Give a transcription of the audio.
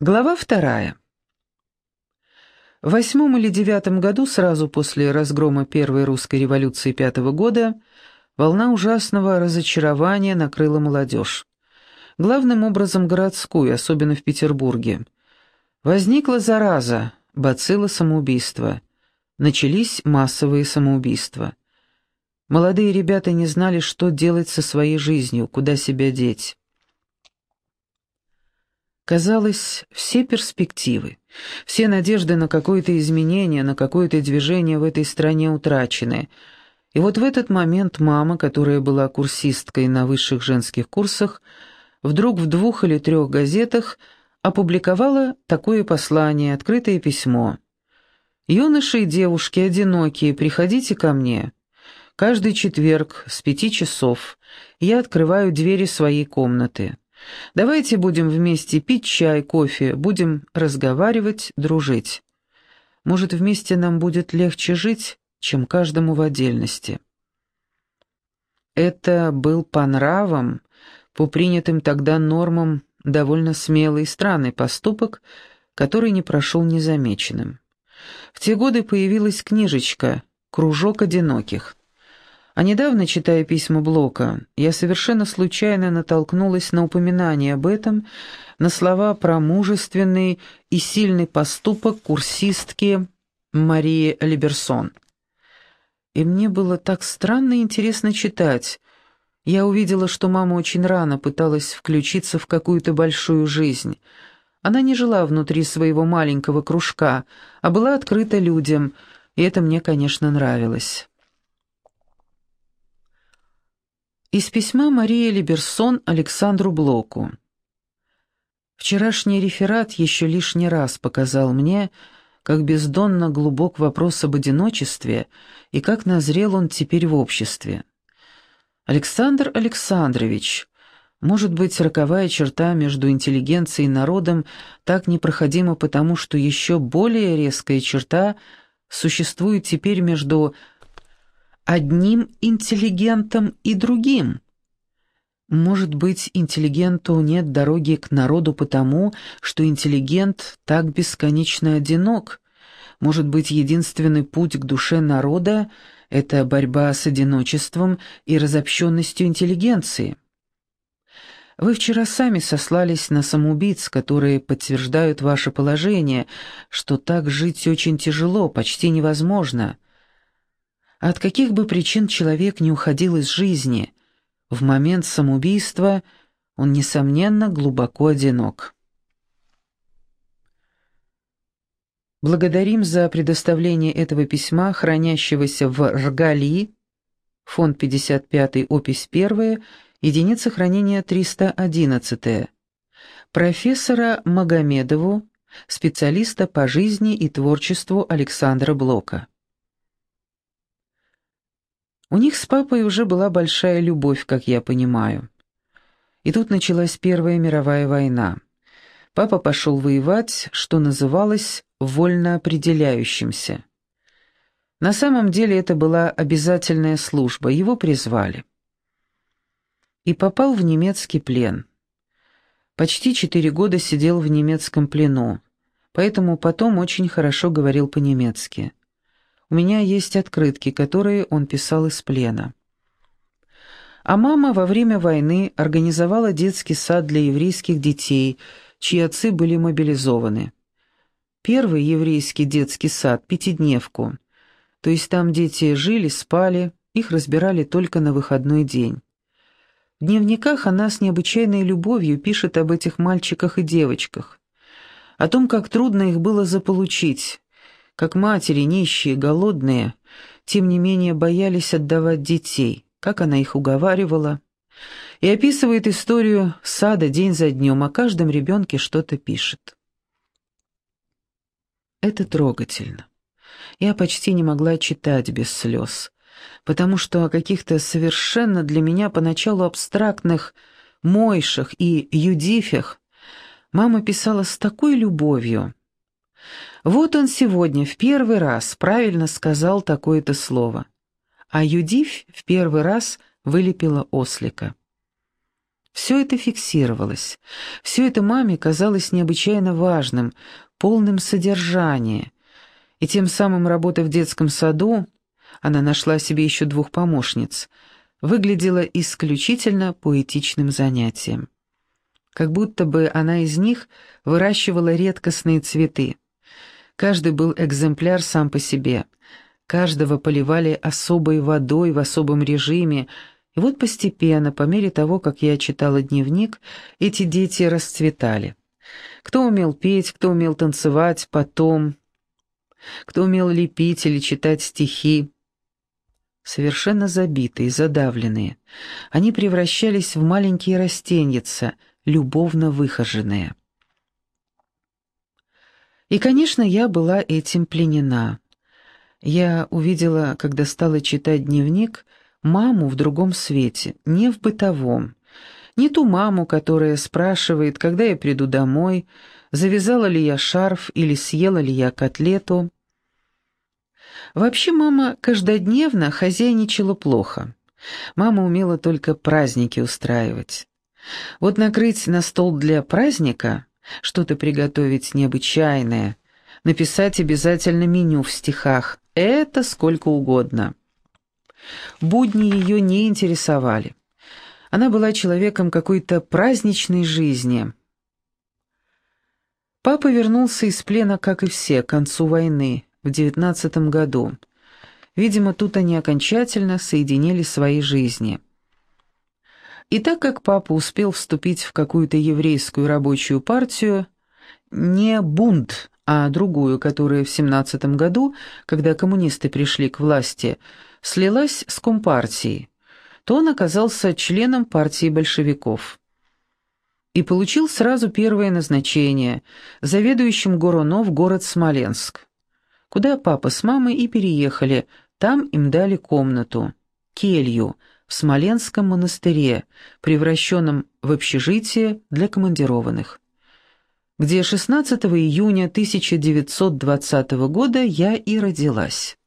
Глава вторая. В восьмом или девятом году, сразу после разгрома Первой русской революции пятого года, волна ужасного разочарования накрыла молодежь. Главным образом городскую, особенно в Петербурге. Возникла зараза, бацилла самоубийства. Начались массовые самоубийства. Молодые ребята не знали, что делать со своей жизнью, куда себя деть. Казалось, все перспективы, все надежды на какое-то изменение, на какое-то движение в этой стране утрачены. И вот в этот момент мама, которая была курсисткой на высших женских курсах, вдруг в двух или трех газетах опубликовала такое послание, открытое письмо. «Юноши и девушки одинокие, приходите ко мне. Каждый четверг с пяти часов я открываю двери своей комнаты». Давайте будем вместе пить чай, кофе, будем разговаривать, дружить. Может, вместе нам будет легче жить, чем каждому в отдельности. Это был по нравам, по принятым тогда нормам, довольно смелый и странный поступок, который не прошел незамеченным. В те годы появилась книжечка «Кружок одиноких». А недавно, читая письма Блока, я совершенно случайно натолкнулась на упоминание об этом, на слова про мужественный и сильный поступок курсистки Марии Либерсон. И мне было так странно и интересно читать. Я увидела, что мама очень рано пыталась включиться в какую-то большую жизнь. Она не жила внутри своего маленького кружка, а была открыта людям, и это мне, конечно, нравилось. Из письма Марии Либерсон Александру Блоку. Вчерашний реферат еще лишний раз показал мне, как бездонно глубок вопрос об одиночестве и как назрел он теперь в обществе. Александр Александрович, может быть, роковая черта между интеллигенцией и народом так непроходима потому, что еще более резкая черта существует теперь между одним интеллигентом и другим. Может быть, интеллигенту нет дороги к народу потому, что интеллигент так бесконечно одинок. Может быть, единственный путь к душе народа — это борьба с одиночеством и разобщенностью интеллигенции. Вы вчера сами сослались на самоубийц, которые подтверждают ваше положение, что так жить очень тяжело, почти невозможно. От каких бы причин человек не уходил из жизни, в момент самоубийства он, несомненно, глубоко одинок. Благодарим за предоставление этого письма, хранящегося в РГАЛИ, фонд 55, опись 1, единица хранения 311, профессора Магомедову, специалиста по жизни и творчеству Александра Блока. У них с папой уже была большая любовь, как я понимаю. И тут началась Первая мировая война. Папа пошел воевать, что называлось «вольно определяющимся». На самом деле это была обязательная служба, его призвали. И попал в немецкий плен. Почти четыре года сидел в немецком плену, поэтому потом очень хорошо говорил по-немецки. У меня есть открытки, которые он писал из плена. А мама во время войны организовала детский сад для еврейских детей, чьи отцы были мобилизованы. Первый еврейский детский сад – пятидневку. То есть там дети жили, спали, их разбирали только на выходной день. В дневниках она с необычайной любовью пишет об этих мальчиках и девочках, о том, как трудно их было заполучить, как матери, нищие, голодные, тем не менее боялись отдавать детей, как она их уговаривала, и описывает историю сада день за днем, о каждом ребенке что-то пишет. Это трогательно. Я почти не могла читать без слез, потому что о каких-то совершенно для меня поначалу абстрактных Мойшах и Юдифях мама писала с такой любовью, вот он сегодня в первый раз правильно сказал такое-то слово, а Юдивь в первый раз вылепила ослика. Все это фиксировалось. Все это маме казалось необычайно важным, полным содержания. И тем самым работа в детском саду, она нашла себе еще двух помощниц, выглядела исключительно поэтичным занятием. Как будто бы она из них выращивала редкостные цветы. Каждый был экземпляр сам по себе. Каждого поливали особой водой в особом режиме, и вот постепенно, по мере того, как я читала дневник, эти дети расцветали. Кто умел петь, кто умел танцевать, потом... Кто умел лепить или читать стихи. Совершенно забитые, задавленные. Они превращались в маленькие растеньица, любовно выхоженные. И, конечно, я была этим пленена. Я увидела, когда стала читать дневник, маму в другом свете, не в бытовом. Не ту маму, которая спрашивает, когда я приду домой, завязала ли я шарф или съела ли я котлету. Вообще мама каждодневно хозяйничала плохо. Мама умела только праздники устраивать. Вот накрыть на стол для праздника, что-то приготовить необычайное, написать обязательно меню в стихах, это сколько угодно. Будни ее не интересовали. Она была человеком какой-то праздничной жизни. Папа вернулся из плена, как и все, к концу войны, в девятнадцатом году. Видимо, тут они окончательно соединили свои жизни. И так как папа успел вступить в какую-то еврейскую рабочую партию, не бунт, а другую, которая в семнадцатом году, когда коммунисты пришли к власти, слилась с Компартией, то он оказался членом партии большевиков. И получил сразу первое назначение – заведующим ГОРОНО в город Смоленск, куда папа с мамой и переехали, там им дали комнату, келью, в Смоленском монастыре, превращенном в общежитие для командированных где 16 июня 1920 года я и родилась.